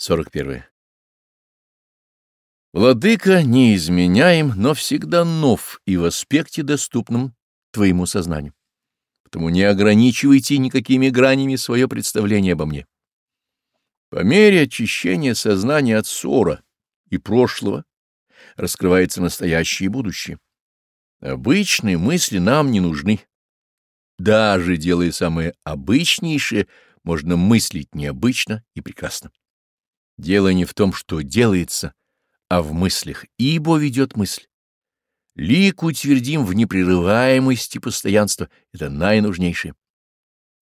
41. Владыка, не изменяем, но всегда нов и в аспекте, доступном твоему сознанию. Поэтому не ограничивайте никакими гранями свое представление обо мне. По мере очищения сознания от ссора и прошлого раскрывается настоящее и будущее. Обычные мысли нам не нужны. Даже делая самые обычнейшие, можно мыслить необычно и прекрасно. Дело не в том, что делается, а в мыслях, ибо ведет мысль. Лик утвердим в непрерываемости постоянства — это наинужнейшее.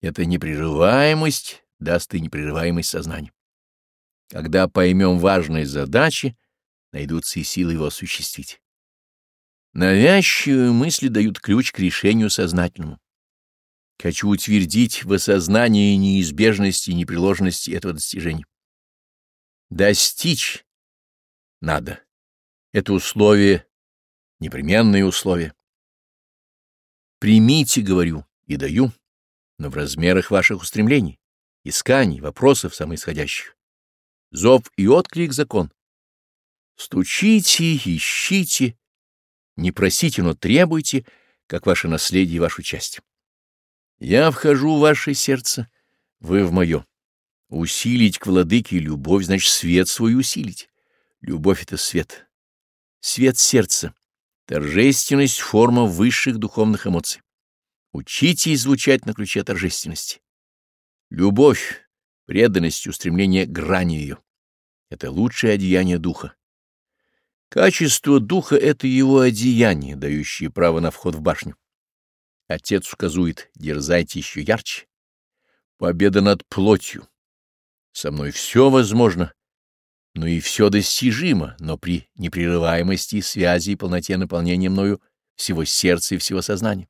Эта непрерываемость даст и непрерываемость сознания. Когда поймем важные задачи, найдутся и силы его осуществить. Навязчивые мысли дают ключ к решению сознательному. Хочу утвердить в осознании неизбежности и непреложности этого достижения достичь надо. Это условие, непременные условия. Примите, говорю, и даю, но в размерах ваших устремлений, исканий, вопросов самоисходящих. Зов и отклик — закон. Стучите, ищите, не просите, но требуйте, как ваше наследие и вашу часть. Я вхожу в ваше сердце, вы в мое. Усилить к владыке любовь, значит, свет свой усилить. Любовь — это свет. Свет сердца. Торжественность — форма высших духовных эмоций. учитесь излучать на ключе торжественности. Любовь, преданность, устремление грани ее — это лучшее одеяние духа. Качество духа — это его одеяние, дающее право на вход в башню. Отец указывает дерзайте еще ярче. Победа над плотью — со мной все возможно, но и все достижимо, но при непрерываемости связи и полноте наполнения мною всего сердца и всего сознания.